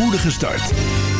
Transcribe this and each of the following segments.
spoedige start.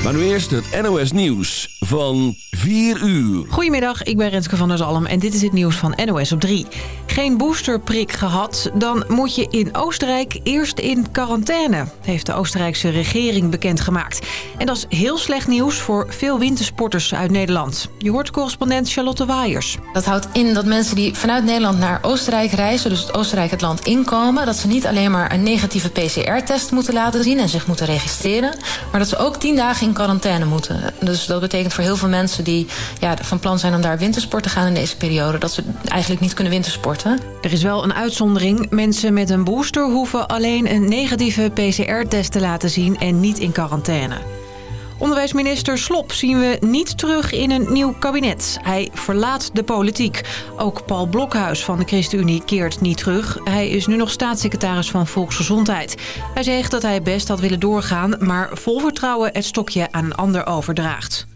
Maar nu eerst het NOS Nieuws van 4 uur. Goedemiddag, ik ben Renske van der Zalm en dit is het nieuws van NOS op 3. Geen boosterprik gehad, dan moet je in Oostenrijk eerst in quarantaine... heeft de Oostenrijkse regering bekendgemaakt. En dat is heel slecht nieuws voor veel wintersporters uit Nederland. Je hoort correspondent Charlotte Waaiers. Dat houdt in dat mensen die vanuit Nederland naar Oostenrijk reizen... dus Oostenrijk het land inkomen... dat ze niet alleen maar een negatieve PCR-test moeten laten zien... en zich moeten registreren... maar dat ze ook tien dagen in quarantaine moeten. Dus dat betekent voor heel veel mensen die ja, van plan zijn... om daar wintersport te gaan in deze periode... dat ze eigenlijk niet kunnen wintersporten. Er is wel een uitzondering. Mensen met een booster hoeven alleen een negatieve PCR-test te laten zien... en niet in quarantaine. Onderwijsminister Slop zien we niet terug in een nieuw kabinet. Hij verlaat de politiek. Ook Paul Blokhuis van de ChristenUnie keert niet terug. Hij is nu nog staatssecretaris van Volksgezondheid. Hij zegt dat hij best had willen doorgaan... maar vol vertrouwen het stokje aan een ander overdraagt.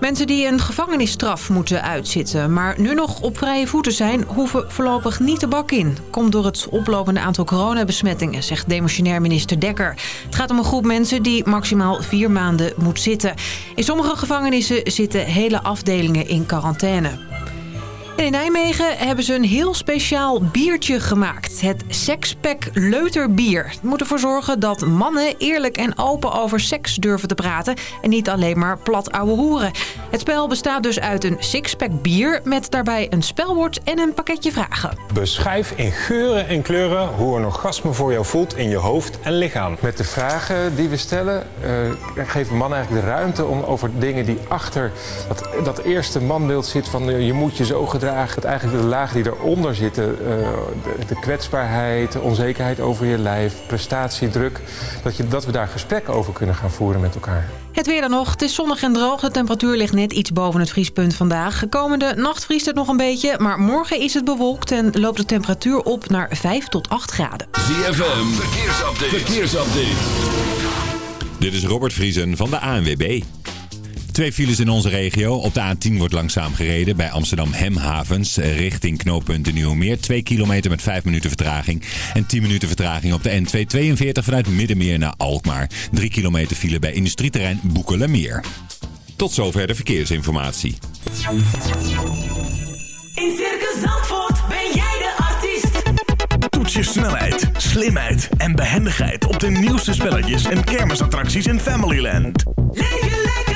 Mensen die een gevangenisstraf moeten uitzitten... maar nu nog op vrije voeten zijn... hoeven voorlopig niet de bak in. Komt door het oplopende aantal coronabesmettingen... zegt demissionair minister Dekker. Het gaat om een groep mensen die maximaal vier maanden moet zitten. In sommige gevangenissen zitten hele afdelingen in quarantaine. En in Nijmegen hebben ze een heel speciaal biertje gemaakt. Het Sexpack Leuterbier. Het moet ervoor zorgen dat mannen eerlijk en open over seks durven te praten... en niet alleen maar plat ouwe hoeren. Het spel bestaat dus uit een sixpack bier... met daarbij een spelwoord en een pakketje vragen. Beschrijf in geuren en kleuren hoe een orgasme voor jou voelt in je hoofd en lichaam. Met de vragen die we stellen uh, geven we man eigenlijk de ruimte... om over dingen die achter dat, dat eerste manbeeld zit van... Uh, je moet je zo gedragen dat eigenlijk de lagen die eronder zitten, de, de, kwetsbaarheid, de onzekerheid over je lijf, prestatiedruk, dat, je, dat we daar gesprekken over kunnen gaan voeren met elkaar. Het weer dan nog. Het is zonnig en droog. De temperatuur ligt net iets boven het vriespunt vandaag. Komende nacht vriest het nog een beetje, maar morgen is het bewolkt en loopt de temperatuur op naar 5 tot 8 graden. ZFM, verkeersupdate. verkeersupdate. Dit is Robert Vriesen van de ANWB. Twee files in onze regio. Op de A10 wordt langzaam gereden bij Amsterdam Hemhavens richting knooppunt de Nieuwemeer. 2 kilometer met 5 minuten vertraging. En 10 minuten vertraging op de N242 vanuit Middenmeer naar Alkmaar. 3 kilometer file bij industrieterrein Boekelemeer. Tot zover de verkeersinformatie. In Circus Zandvoort ben jij de artiest. Toets je snelheid, slimheid en behendigheid op de nieuwste spelletjes en kermisattracties in Familyland. Leef je lekker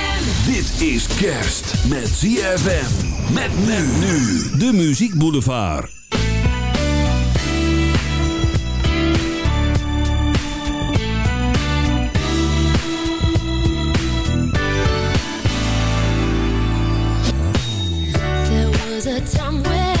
Dit is kerst met ZFM. Met men nu. De Muziek Boulevard. There was a time when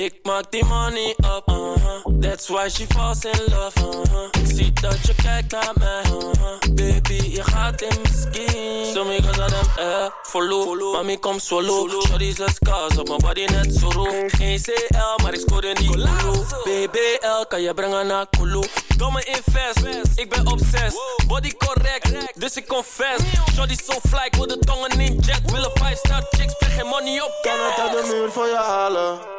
Ik maak die money up, uh-huh. That's why she falls in love, uh-huh. Ik zie dat je kijkt naar mij, uh-huh. Baby, je gaat in mijn skin Sommige aan hem, eh, follow Mami, kom swallow Shorty zes scars op mijn body net zo roe Geen CL, maar ik scoor in die Kulu BBL, kan je brengen naar Kulu. Domme invest, ik ben obsessed. Body correct, dus ik confess. Shorty so fly, ik wil de tongen in jet. Willen 5 star chicks, spreek geen money op Kan het uit de muur voor je halen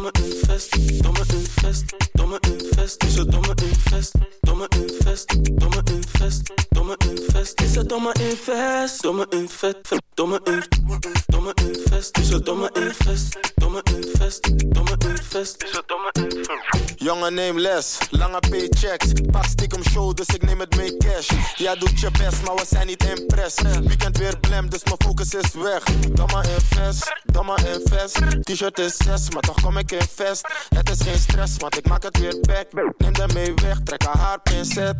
domme invest, domme invest, domme invest. Is het domme invest, domme invest, domme invest, domme invest. Is het domme invest, domme invest, domme invest, domme invest. Is het domme invest, domme invest, domme invest. Domme invest. Jongen, neem les, lange paychecks. Pak stiekem show, dus ik neem het mee cash. Jij doet je best, maar we zijn niet impress. Weekend weer blem, dus mijn focus is weg. Domme invest, domme invest. T-shirt is 6, maar toch kom ik in vest. Het is geen stress, want ik maak het weer back. Neem de mee weg, trek haar haar pincet.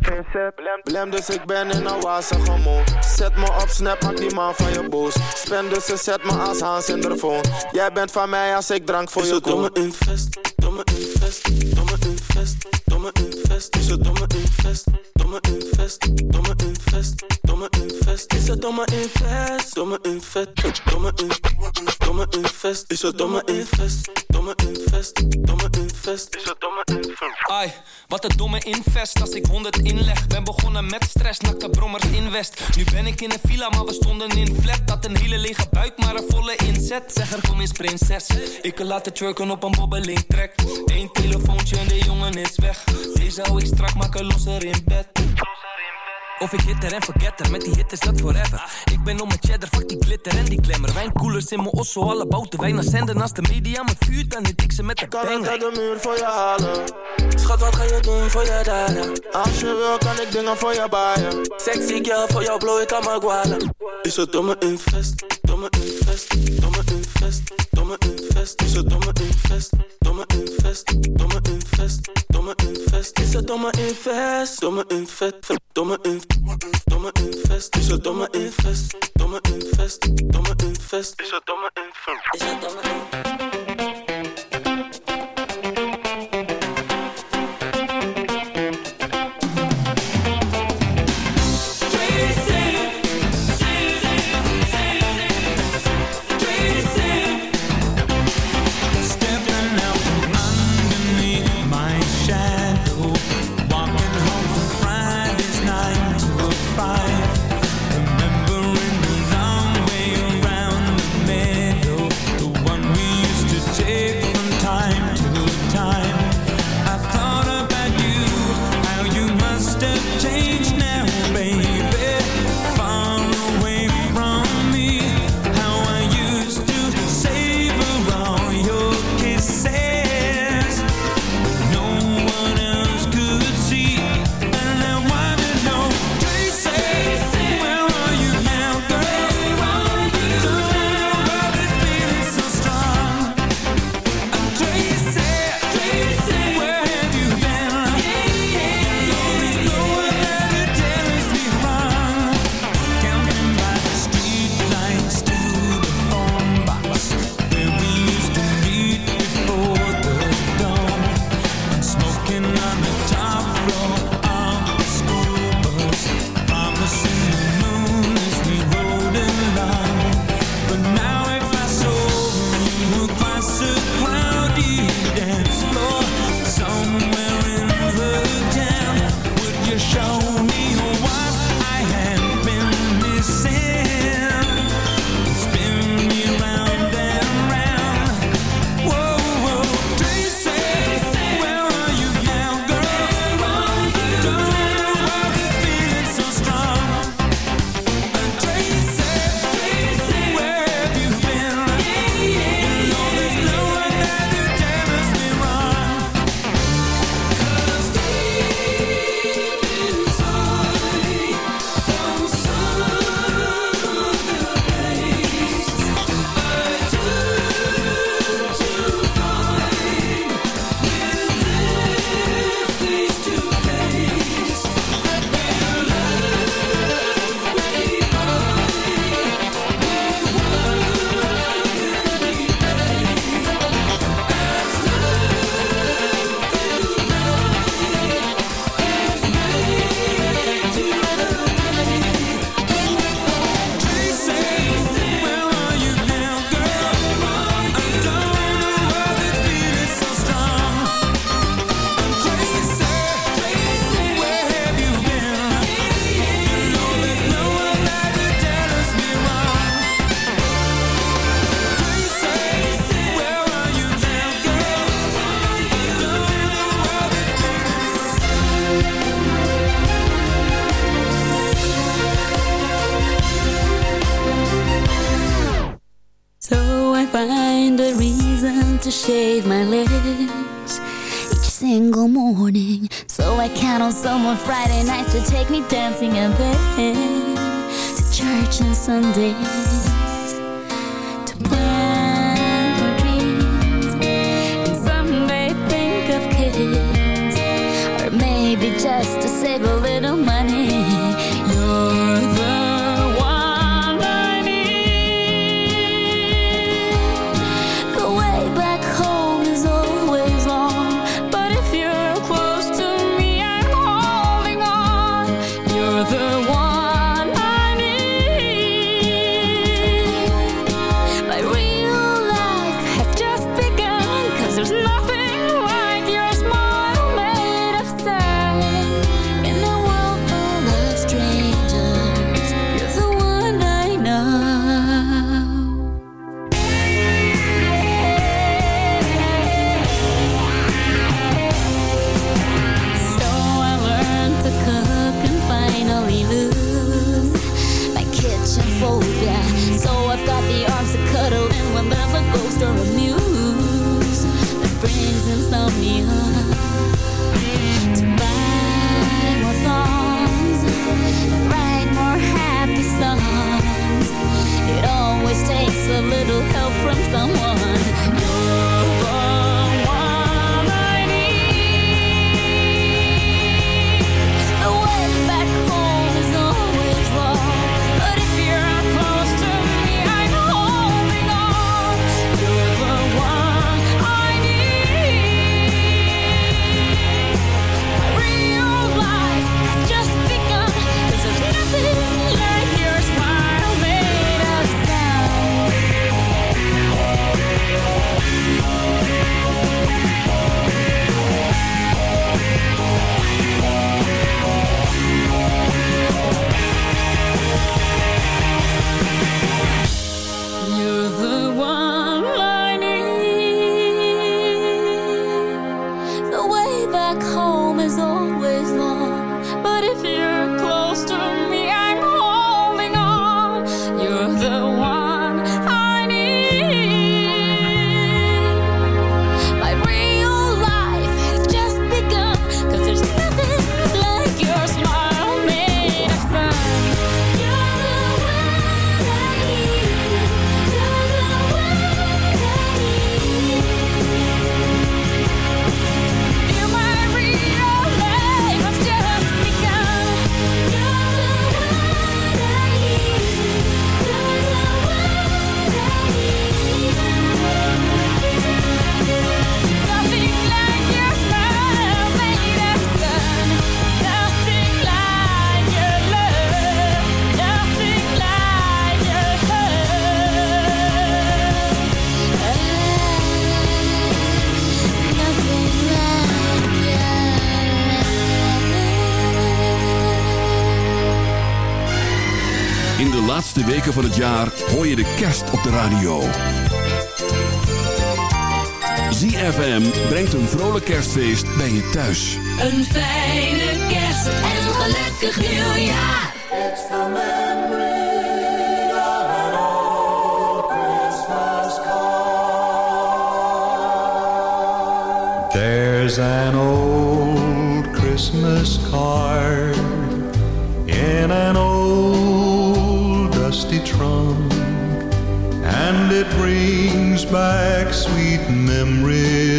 Blem, dus ik ben in een wazige mood. Zet me op snap, maak die man van je boos. Spend dus ze zet me als Hans in de phone. Jij bent van mij als ik drank voor je koop. Domme invest, domme invest, domme invest, domme invest. Is het domme invest, domme invest, domme invest, domme invest. Is het domme invest, domme invest, domme invest, domme invest. Is het domme invest, domme invest, domme invest. Is het domme invest. Ai, wat een domme invest als ik 100 inleg. Ben begonnen met stress, nakte brommers in West. Nu ben ik in een villa, maar we stonden in flat. Dat een hele lege buik, maar een volle inzet. Zeg er kom eens prinses. Ik kan laten twerken op een bobbeling trek. Eén telefoontje en de jongen is weg. Ik strak, maken losser in bed. Of ik hitter en forgetter, met die hit is dat forever. Ik ben om mijn cheddar, fuck die glitter en die glamour. Wijnkoelers in mijn osso, alle bouten wijn naar zenden. Als de media me vuurt, dan hit ik ze met de Kan ik banger. uit de muur voor je halen? Schat, wat ga je doen voor je daden? Als je wil, kan ik dingen voor je baaien. Sexy girl, voor jou blow ik aan mijn gwalen. Is het domme invest, domme invest, domme invest, domme invest. Is het domme invest, domme invest, domme invest, domme invest. Is het domme invest, domme invest, domme invest, domme invest. Is het domme invest, domme invest, domme invest. Is het domme invest. Is het domme Sunday. van het jaar hoor je de kerst op de radio. ZFM brengt een vrolijk kerstfeest bij je thuis. Een fijne kerst en een gelukkig nieuwjaar. There's an old Christmas back sweet memories.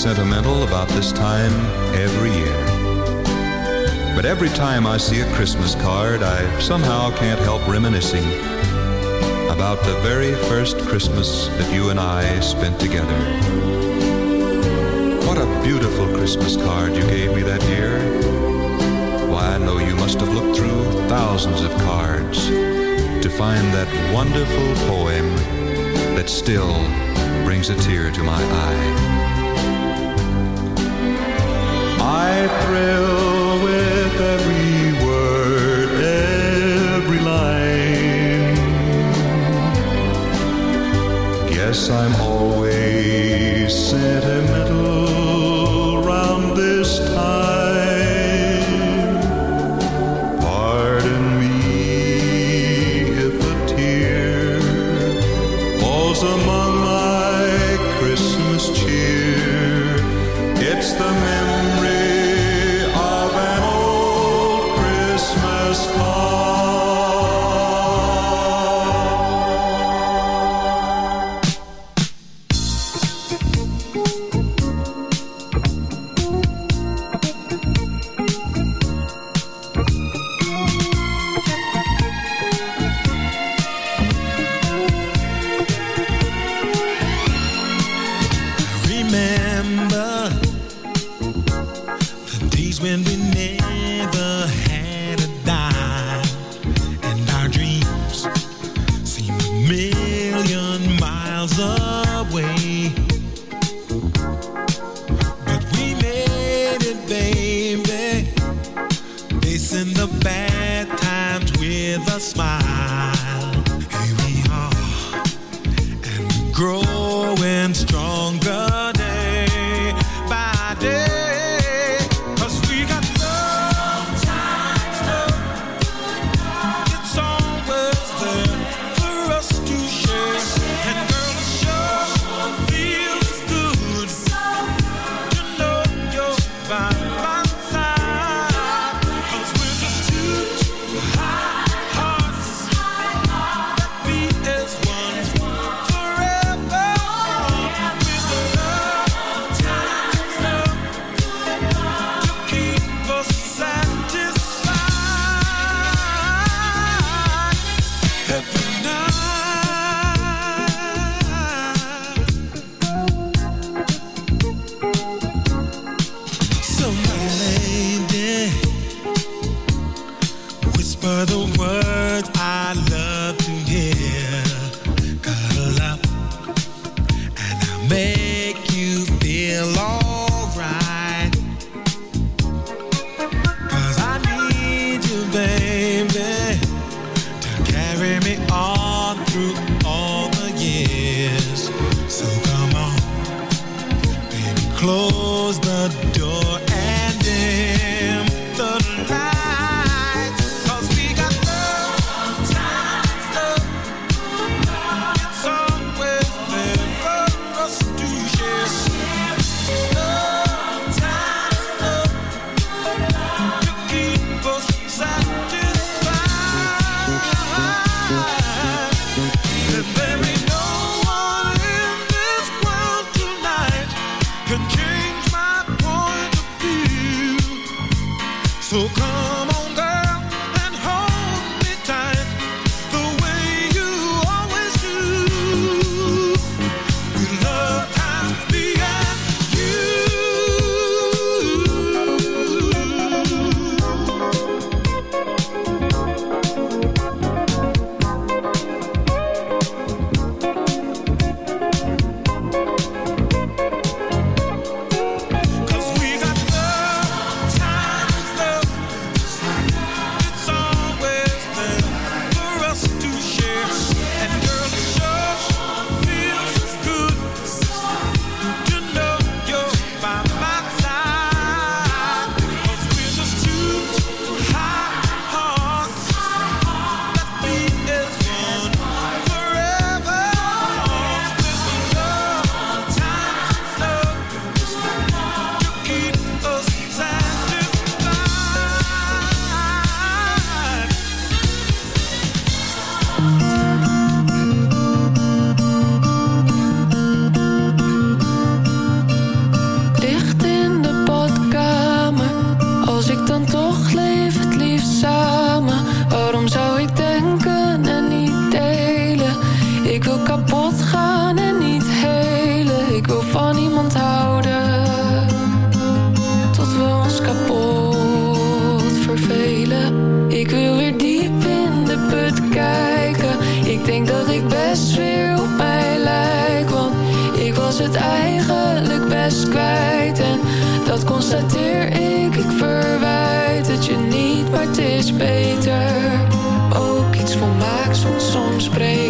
sentimental about this time every year. But every time I see a Christmas card, I somehow can't help reminiscing about the very first Christmas that you and I spent together. What a beautiful Christmas card you gave me that year. Why, I know you must have looked through thousands of cards to find that wonderful poem that still brings a tear to my eye. I thrill with every word, every line. Guess I'm Ik wil weer diep in de put kijken. Ik denk dat ik best weer op mij lijk. Want ik was het eigenlijk best kwijt. En dat constateer ik. Ik verwijt het je niet, maar het is beter. Ook iets volmaaks want soms spreken.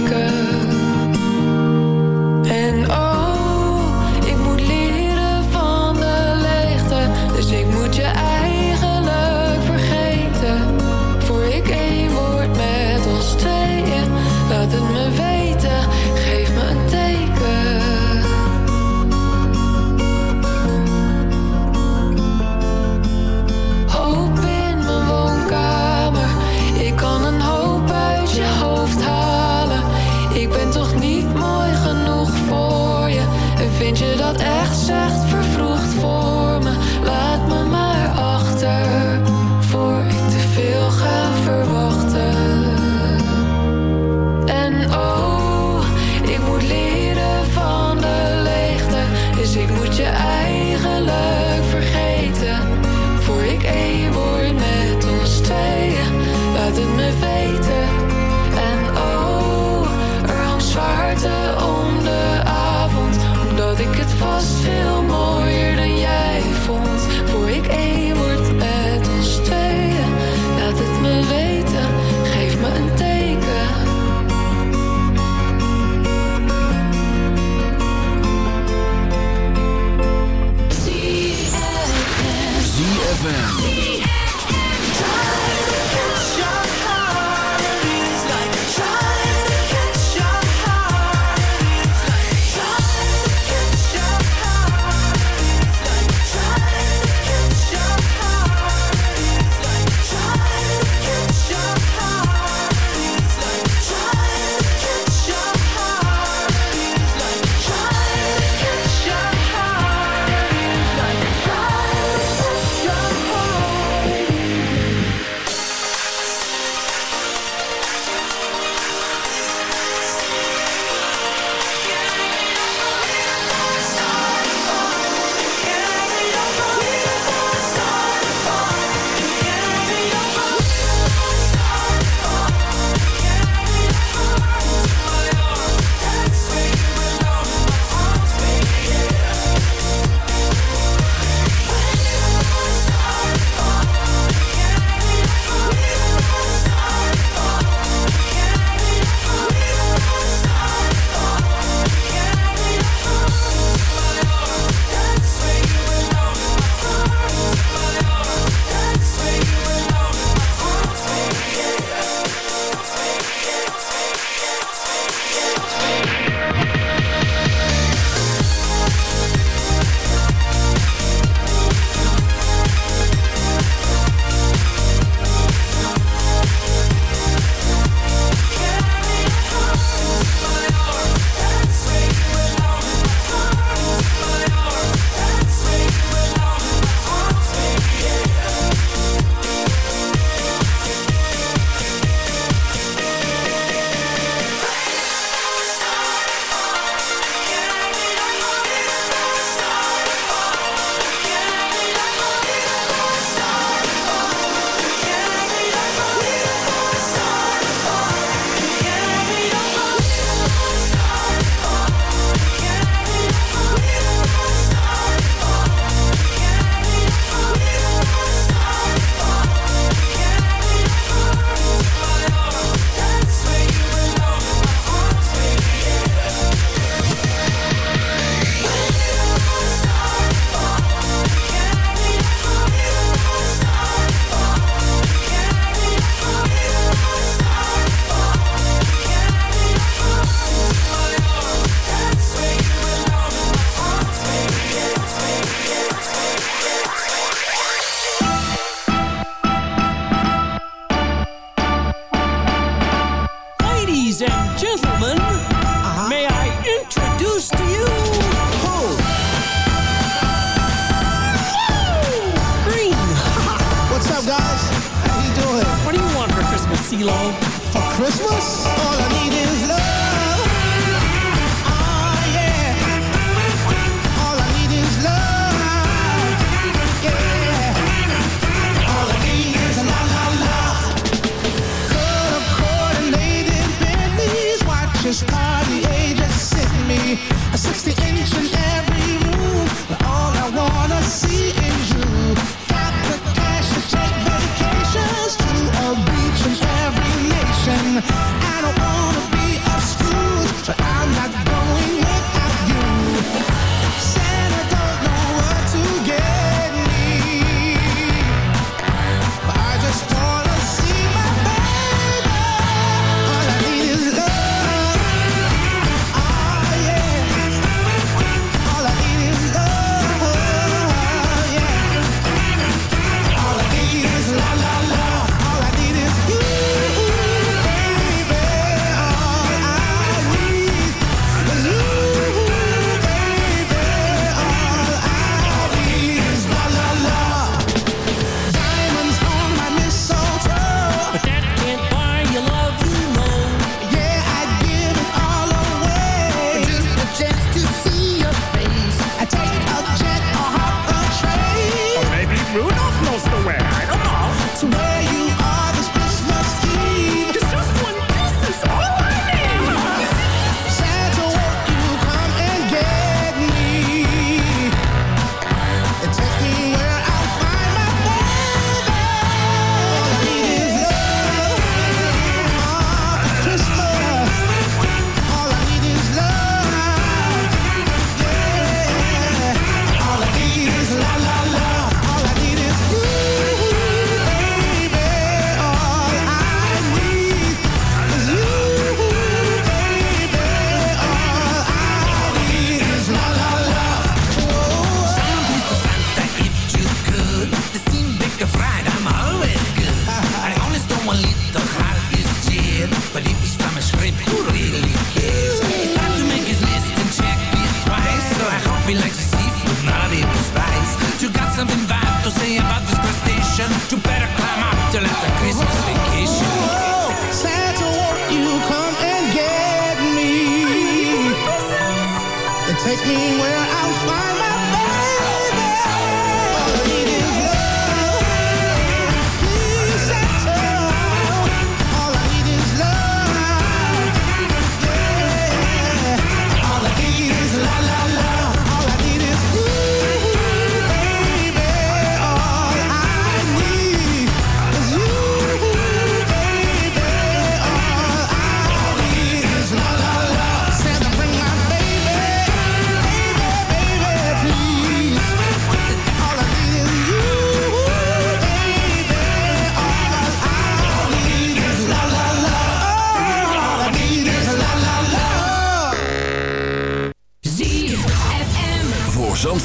where I'll find my.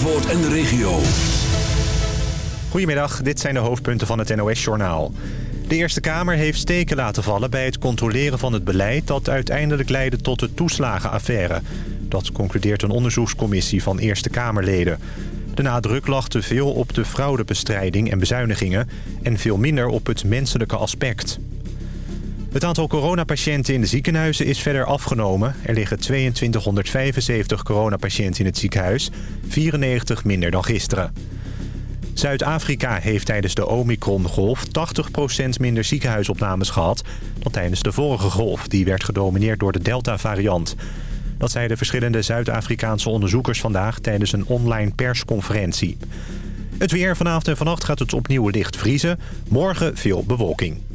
En de regio. Goedemiddag, dit zijn de hoofdpunten van het NOS-journaal. De Eerste Kamer heeft steken laten vallen bij het controleren van het beleid... dat uiteindelijk leidde tot de toeslagenaffaire. Dat concludeert een onderzoekscommissie van Eerste Kamerleden. De nadruk lag te veel op de fraudebestrijding en bezuinigingen... en veel minder op het menselijke aspect. Het aantal coronapatiënten in de ziekenhuizen is verder afgenomen. Er liggen 2275 coronapatiënten in het ziekenhuis, 94 minder dan gisteren. Zuid-Afrika heeft tijdens de Omicron-golf 80% minder ziekenhuisopnames gehad... dan tijdens de vorige golf, die werd gedomineerd door de Delta-variant. Dat zeiden verschillende Zuid-Afrikaanse onderzoekers vandaag... tijdens een online persconferentie. Het weer vanavond en vannacht gaat het opnieuw licht vriezen. Morgen veel bewolking.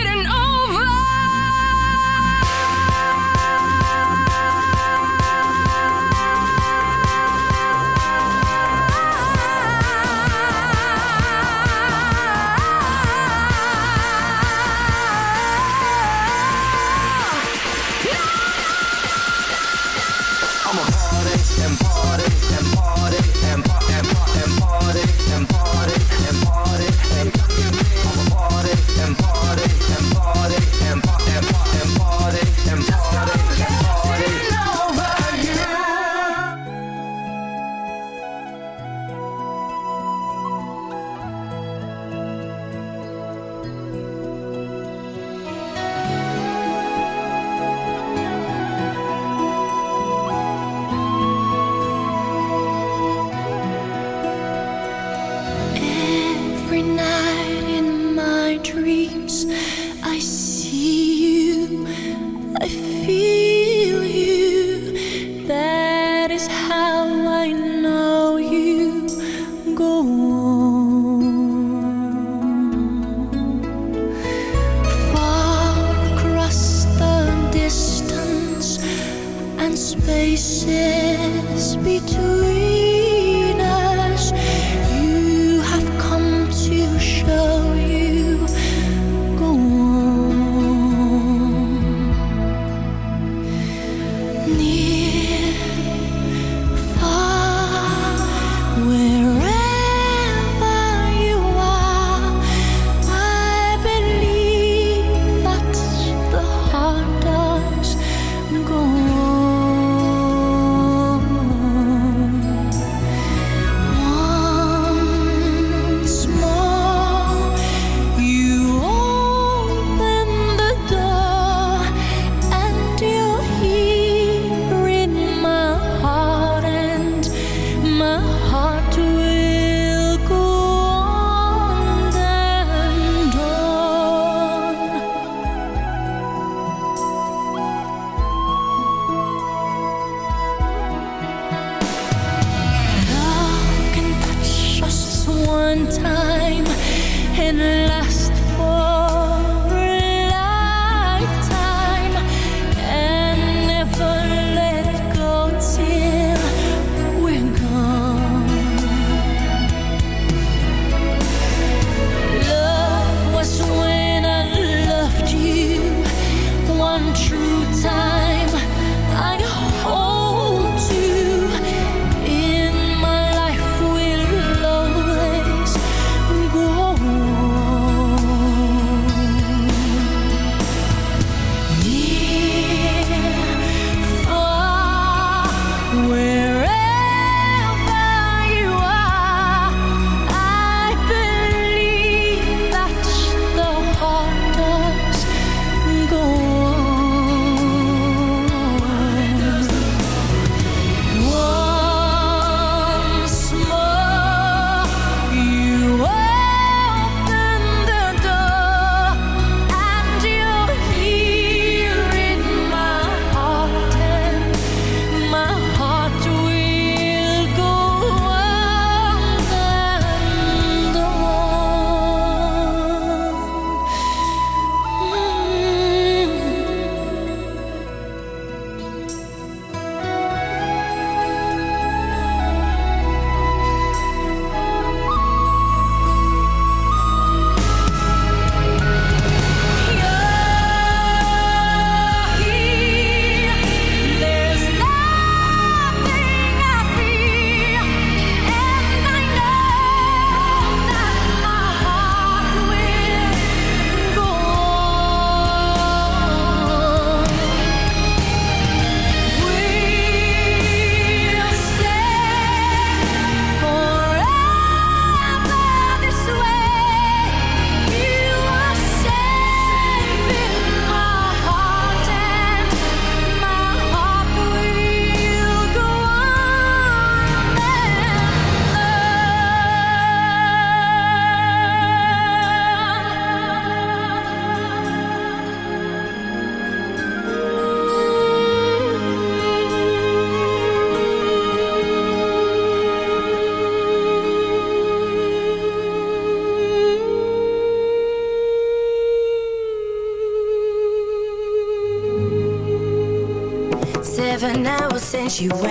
You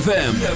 ZFM.